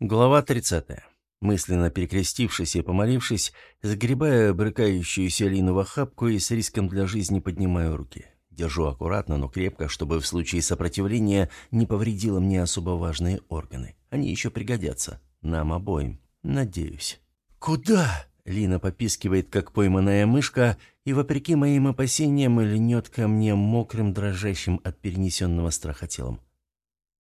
Глава 30. Мысленно перекрестившись и помолившись, загребаю брыкающуюся Лину в охапку и с риском для жизни поднимаю руки. Держу аккуратно, но крепко, чтобы в случае сопротивления не повредило мне особо важные органы. Они еще пригодятся. Нам обоим. Надеюсь. «Куда?» Лина попискивает, как пойманная мышка, и, вопреки моим опасениям, льнет ко мне мокрым, дрожащим от перенесенного страха телом.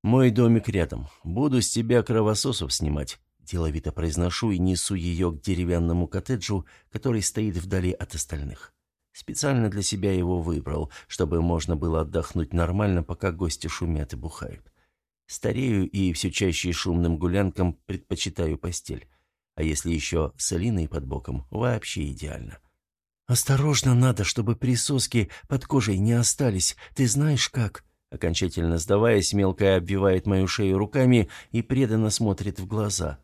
«Мой домик рядом. Буду с тебя кровососов снимать». Деловито произношу и несу ее к деревянному коттеджу, который стоит вдали от остальных. Специально для себя его выбрал, чтобы можно было отдохнуть нормально, пока гости шумят и бухают. Старею и все чаще шумным гулянкам предпочитаю постель. А если еще с Алиной под боком, вообще идеально. «Осторожно надо, чтобы присоски под кожей не остались. Ты знаешь как?» Окончательно сдаваясь, мелкая обвивает мою шею руками и преданно смотрит в глаза.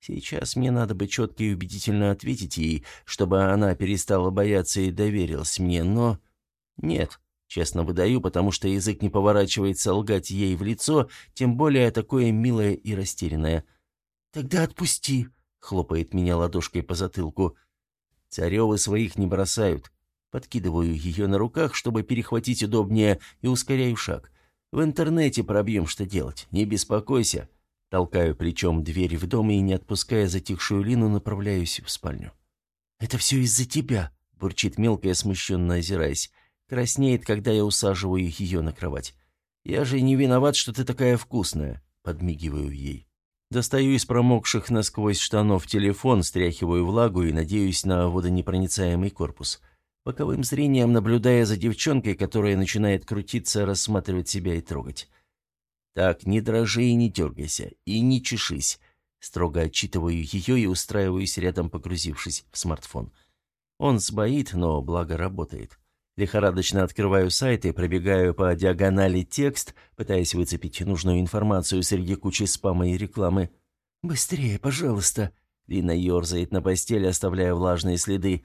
Сейчас мне надо бы четко и убедительно ответить ей, чтобы она перестала бояться и доверилась мне, но... Нет, честно выдаю, потому что язык не поворачивается лгать ей в лицо, тем более такое милое и растерянное. «Тогда отпусти», — хлопает меня ладошкой по затылку. «Царевы своих не бросают. Подкидываю ее на руках, чтобы перехватить удобнее, и ускоряю шаг. В интернете пробьем, что делать. Не беспокойся. Толкаю плечом дверь в дом и, не отпуская затихшую Лину, направляюсь в спальню. «Это все из-за тебя», — бурчит мелкая, смущенно озираясь. Краснеет, когда я усаживаю ее на кровать. «Я же не виноват, что ты такая вкусная», — подмигиваю ей. Достаю из промокших насквозь штанов телефон, стряхиваю влагу и надеюсь на водонепроницаемый корпус боковым зрением наблюдая за девчонкой, которая начинает крутиться, рассматривать себя и трогать. «Так, не дрожи и не дергайся, и не чешись», строго отчитываю ее и устраиваюсь рядом, погрузившись в смартфон. Он сбоит, но благо работает. Лихорадочно открываю сайт и пробегаю по диагонали текст, пытаясь выцепить нужную информацию среди кучи спама и рекламы. «Быстрее, пожалуйста!» Лина ерзает на постели, оставляя влажные следы.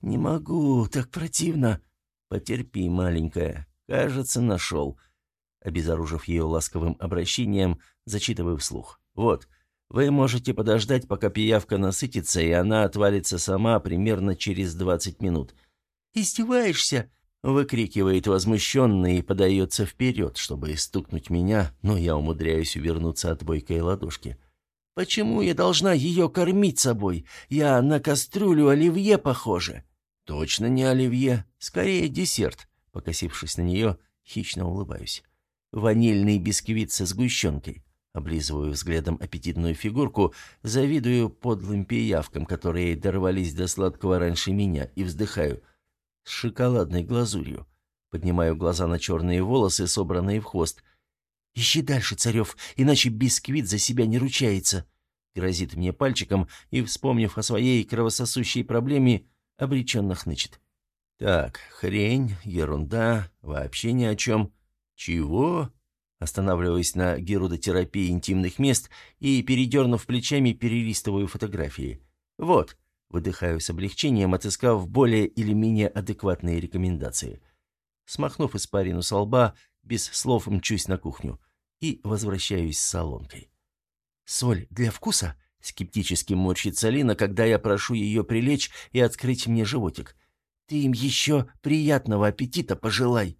«Не могу, так противно». «Потерпи, маленькая. Кажется, нашел». Обезоружив ее ласковым обращением, зачитываю вслух. «Вот, вы можете подождать, пока пиявка насытится, и она отвалится сама примерно через двадцать минут». «Издеваешься?» — выкрикивает возмущенно и подается вперед, чтобы стукнуть меня, но я умудряюсь увернуться от бойкой ладошки. «Почему я должна ее кормить собой? Я на кастрюлю оливье похожа». «Точно не оливье. Скорее десерт», — покосившись на нее, хищно улыбаюсь. «Ванильный бисквит со сгущенкой». Облизываю взглядом аппетитную фигурку, завидую подлым пиявкам, которые дорвались до сладкого раньше меня, и вздыхаю. С шоколадной глазурью. Поднимаю глаза на черные волосы, собранные в хвост. «Ищи дальше, Царев, иначе бисквит за себя не ручается», — грозит мне пальчиком и, вспомнив о своей кровососущей проблеме, обреченно хнычет. «Так, хрень, ерунда, вообще ни о чем. Чего?» Останавливаясь на герудотерапии интимных мест и, передернув плечами, перелистываю фотографии. «Вот», — выдыхаю с облегчением, отыскав более или менее адекватные рекомендации. Смахнув испарину со лба, без слов мчусь на кухню и возвращаюсь с солонкой. «Соль для вкуса?» Скептически морщится Лина, когда я прошу ее прилечь и открыть мне животик. «Ты им еще приятного аппетита пожелай!»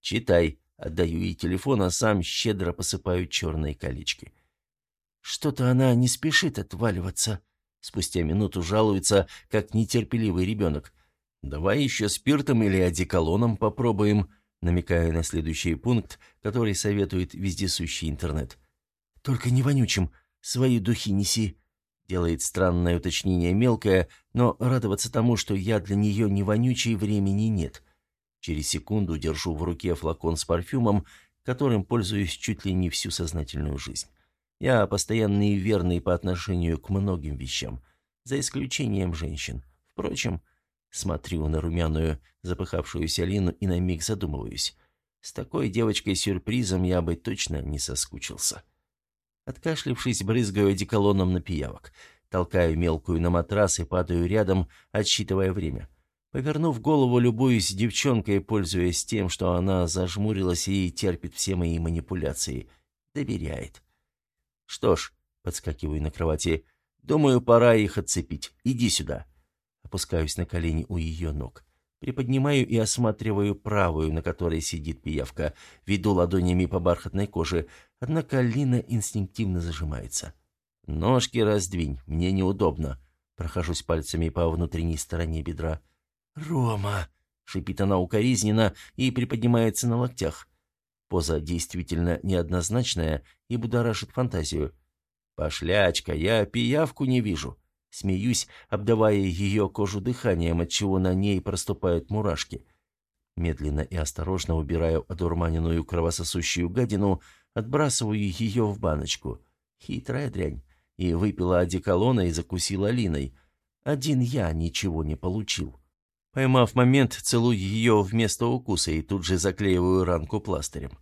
«Читай», — отдаю ей телефон, а сам щедро посыпаю черные колечки. «Что-то она не спешит отваливаться», — спустя минуту жалуется, как нетерпеливый ребенок. «Давай еще спиртом или одеколоном попробуем», намекая на следующий пункт, который советует вездесущий интернет. «Только не вонючим», Свои духи неси». Делает странное уточнение мелкое, но радоваться тому, что я для нее не вонючий, времени нет. Через секунду держу в руке флакон с парфюмом, которым пользуюсь чуть ли не всю сознательную жизнь. Я постоянный и верный по отношению к многим вещам, за исключением женщин. Впрочем, смотрю на румяную, запыхавшуюся Алину и на миг задумываюсь. С такой девочкой-сюрпризом я бы точно не соскучился. Откашлившись, брызгаю одеколоном на пиявок. Толкаю мелкую на матрас и падаю рядом, отсчитывая время. Повернув голову, любуюсь девчонкой, пользуясь тем, что она зажмурилась и терпит все мои манипуляции. Доверяет. Что ж, Подскакиваю на кровати. «Думаю, пора их отцепить. Иди сюда». Опускаюсь на колени у ее ног. Приподнимаю и осматриваю правую, на которой сидит пиявка. Веду ладонями по бархатной коже, однако Лина инстинктивно зажимается. «Ножки раздвинь, мне неудобно». Прохожусь пальцами по внутренней стороне бедра. «Рома!» — шипит она укоризненно и приподнимается на локтях. Поза действительно неоднозначная и будоражит фантазию. «Пошлячка, я пиявку не вижу». Смеюсь, обдавая ее кожу дыханием, отчего на ней проступают мурашки. Медленно и осторожно убираю одурманенную кровососущую гадину, отбрасываю ее в баночку. Хитрая дрянь. И выпила одеколона и закусила Линой. Один я ничего не получил. Поймав момент, целую ее вместо укуса и тут же заклеиваю ранку пластырем.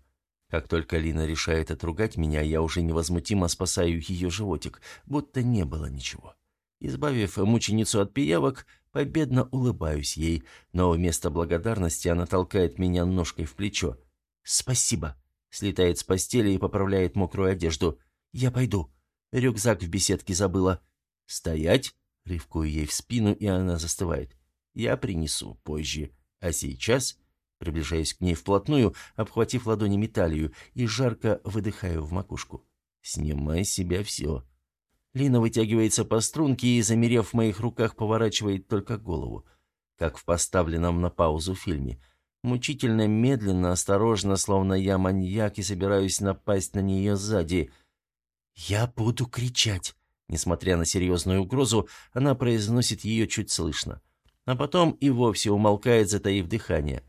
Как только Лина решает отругать меня, я уже невозмутимо спасаю ее животик, будто не было ничего. Избавив мученицу от пиявок, победно улыбаюсь ей, но вместо благодарности она толкает меня ножкой в плечо. «Спасибо!» Слетает с постели и поправляет мокрую одежду. «Я пойду. Рюкзак в беседке забыла». «Стоять!» Рывкую ей в спину, и она застывает. «Я принесу позже. А сейчас...» Приближаюсь к ней вплотную, обхватив ладонями талию, и жарко выдыхаю в макушку. «Снимай с себя все. Лина вытягивается по струнке и, замерев в моих руках, поворачивает только голову, как в поставленном на паузу фильме. Мучительно, медленно, осторожно, словно я маньяк и собираюсь напасть на нее сзади. «Я буду кричать!» Несмотря на серьезную угрозу, она произносит ее чуть слышно. А потом и вовсе умолкает, затаив дыхание.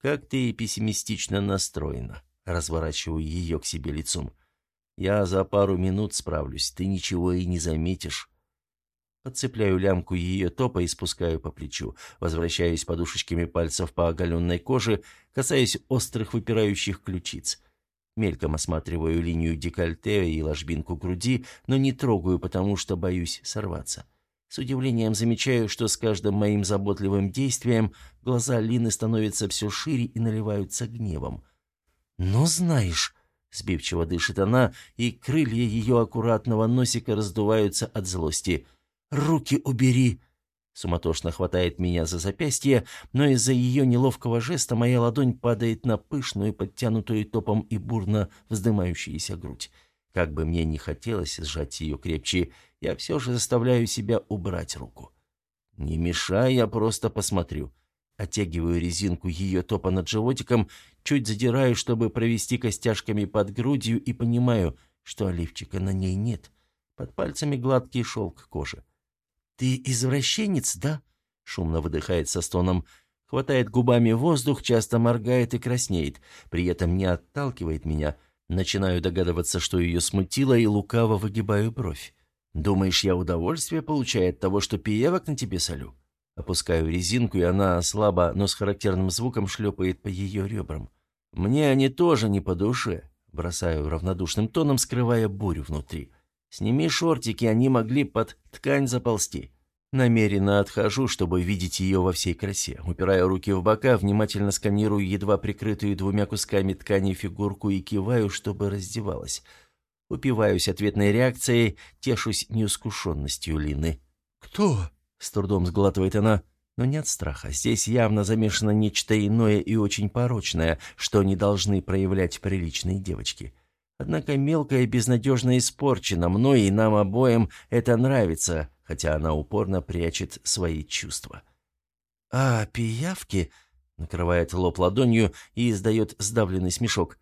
«Как ты пессимистично настроена!» Разворачиваю ее к себе лицом. Я за пару минут справлюсь, ты ничего и не заметишь. Подцепляю лямку ее топа и спускаю по плечу. Возвращаюсь подушечками пальцев по оголенной коже, касаясь острых выпирающих ключиц. Мельком осматриваю линию декольте и ложбинку груди, но не трогаю, потому что боюсь сорваться. С удивлением замечаю, что с каждым моим заботливым действием глаза Лины становятся все шире и наливаются гневом. «Ну, знаешь...» Сбивчиво дышит она, и крылья ее аккуратного носика раздуваются от злости. «Руки убери!» Суматошно хватает меня за запястье, но из-за ее неловкого жеста моя ладонь падает на пышную, подтянутую топом и бурно вздымающуюся грудь. Как бы мне ни хотелось сжать ее крепче, я все же заставляю себя убрать руку. «Не мешай, я просто посмотрю», Оттягиваю резинку ее топа над животиком, чуть задираю, чтобы провести костяшками под грудью, и понимаю, что оливчика на ней нет. Под пальцами гладкий шелк кожи. «Ты извращенец, да?» — шумно выдыхает со стоном. Хватает губами воздух, часто моргает и краснеет. При этом не отталкивает меня. Начинаю догадываться, что ее смутило, и лукаво выгибаю бровь. «Думаешь, я удовольствие получаю от того, что пиявок на тебе солю?» Опускаю резинку, и она слабо, но с характерным звуком шлепает по ее ребрам. Мне они тоже не по душе. Бросаю равнодушным тоном, скрывая бурю внутри. Сними шортики, они могли под ткань заползти. Намеренно отхожу, чтобы видеть ее во всей красе. Упираю руки в бока, внимательно сканирую едва прикрытую двумя кусками ткани фигурку и киваю, чтобы раздевалась. Упиваюсь ответной реакцией, тешусь неискушенностью Лины. «Кто?» С трудом сглатывает она, но нет страха. Здесь явно замешано нечто иное и очень порочное, что не должны проявлять приличные девочки. Однако мелкая безнадежно испорчена мной, и нам обоим это нравится, хотя она упорно прячет свои чувства. «А, пиявки?» — накрывает лоб ладонью и издает сдавленный смешок.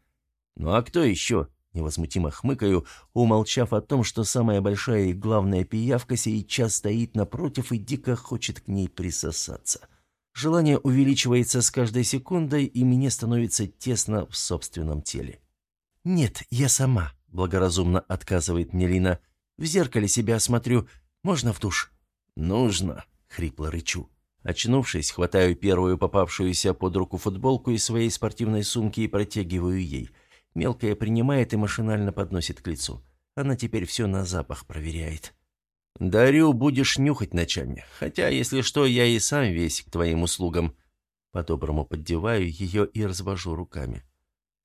«Ну а кто еще?» Невозмутимо хмыкаю, умолчав о том, что самая большая и главная пиявка сейчас стоит напротив и дико хочет к ней присосаться. Желание увеличивается с каждой секундой, и мне становится тесно в собственном теле. «Нет, я сама», — благоразумно отказывает мне Лина. «В зеркале себя смотрю. Можно в душ?» «Нужно», — хрипло рычу. Очнувшись, хватаю первую попавшуюся под руку футболку из своей спортивной сумки и протягиваю ей — Мелкая принимает и машинально подносит к лицу. Она теперь все на запах проверяет. «Дарю, будешь нюхать ночами. Хотя, если что, я и сам весь к твоим услугам». По-доброму поддеваю ее и развожу руками.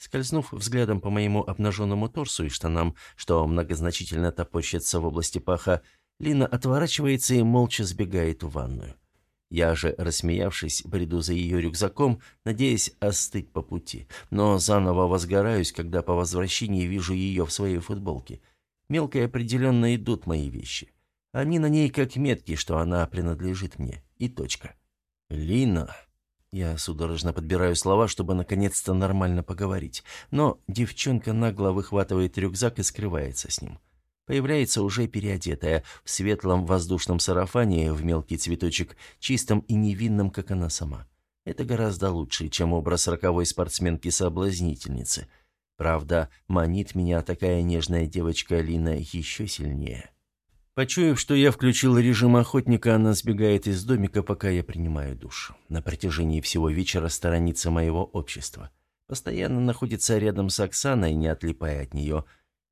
Скользнув взглядом по моему обнаженному торсу и штанам, что многозначительно топорщится в области паха, Лина отворачивается и молча сбегает в ванную. Я же, рассмеявшись, бреду за ее рюкзаком, надеясь остыть по пути. Но заново возгораюсь, когда по возвращении вижу ее в своей футболке. Мелко и определенно идут мои вещи. Они на ней как метки, что она принадлежит мне. И точка. «Лина...» Я судорожно подбираю слова, чтобы наконец-то нормально поговорить. Но девчонка нагло выхватывает рюкзак и скрывается с ним. Появляется уже переодетая, в светлом воздушном сарафане, в мелкий цветочек, чистом и невинном, как она сама. Это гораздо лучше, чем образ роковой спортсменки-соблазнительницы. Правда, манит меня такая нежная девочка Алина еще сильнее. Почуяв, что я включил режим охотника, она сбегает из домика, пока я принимаю душ. На протяжении всего вечера сторонится моего общества. Постоянно находится рядом с Оксаной, не отлипая от нее,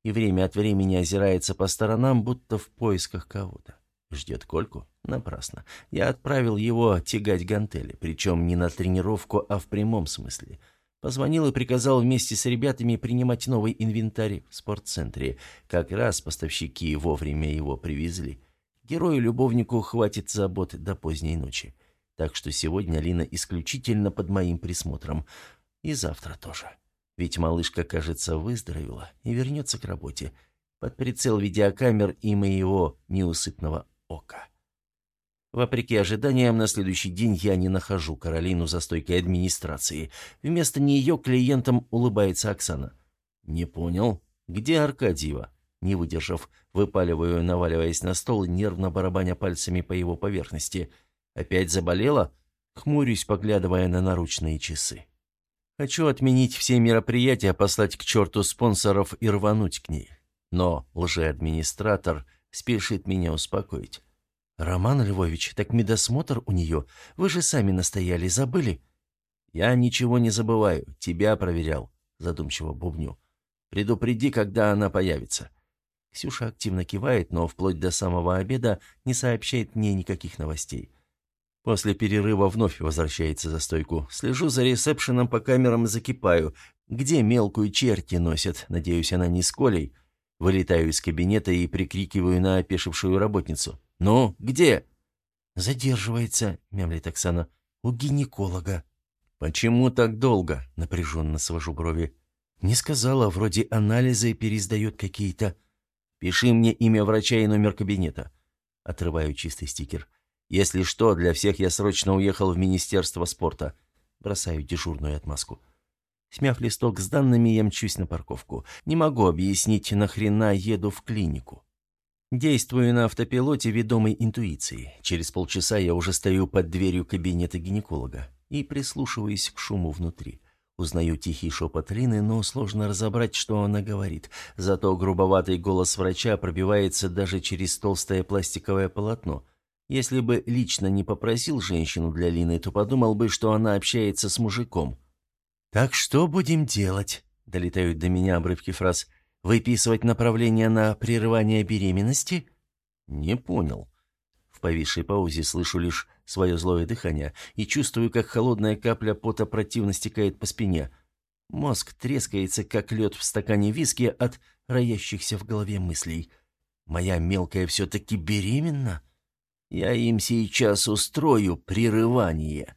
и время от времени озирается по сторонам, будто в поисках кого-то. Ждет Кольку? Напрасно. Я отправил его тягать гантели, причем не на тренировку, а в прямом смысле – Позвонил и приказал вместе с ребятами принимать новый инвентарь в спортцентре. Как раз поставщики вовремя его привезли. Герою-любовнику хватит забот до поздней ночи. Так что сегодня Лина исключительно под моим присмотром. И завтра тоже. Ведь малышка, кажется, выздоровела и вернется к работе. Под прицел видеокамер и моего неусыпного ока. Вопреки ожиданиям, на следующий день я не нахожу Каролину за стойкой администрации. Вместо нее клиентам улыбается Оксана. «Не понял. Где Аркадьева?» Не выдержав, выпаливаю, наваливаясь на стол, нервно барабаня пальцами по его поверхности. «Опять заболела?» Хмурюсь, поглядывая на наручные часы. Хочу отменить все мероприятия, послать к черту спонсоров и рвануть к ней. Но лжеадминистратор спешит меня успокоить. «Роман Львович, так медосмотр у нее. Вы же сами настояли, забыли?» «Я ничего не забываю. Тебя проверял», — задумчиво бубню. «Предупреди, когда она появится». Ксюша активно кивает, но вплоть до самого обеда не сообщает мне никаких новостей. После перерыва вновь возвращается за стойку. Слежу за ресепшеном по камерам и закипаю. Где мелкую черти носят? Надеюсь, она не с Колей. Вылетаю из кабинета и прикрикиваю на опешившую работницу. «Ну, где?» «Задерживается», — мямлит Оксана. «У гинеколога». «Почему так долго?» — напряженно свожу брови. «Не сказала, вроде анализы пересдает какие-то». «Пиши мне имя врача и номер кабинета». Отрываю чистый стикер. «Если что, для всех я срочно уехал в Министерство спорта». Бросаю дежурную отмазку. Смяв листок с данными, я мчусь на парковку. Не могу объяснить, нахрена еду в клинику. Действую на автопилоте ведомой интуиции. Через полчаса я уже стою под дверью кабинета гинеколога и прислушиваюсь к шуму внутри. Узнаю тихий шепот Лины, но сложно разобрать, что она говорит. Зато грубоватый голос врача пробивается даже через толстое пластиковое полотно. Если бы лично не попросил женщину для Лины, то подумал бы, что она общается с мужиком. «Так что будем делать?» — долетают до меня обрывки фраз – Выписывать направление на прерывание беременности? Не понял. В повисшей паузе слышу лишь свое злое дыхание и чувствую, как холодная капля пота противно стекает по спине. Мозг трескается, как лед в стакане виски от роящихся в голове мыслей. Моя мелкая все-таки беременна? Я им сейчас устрою прерывание.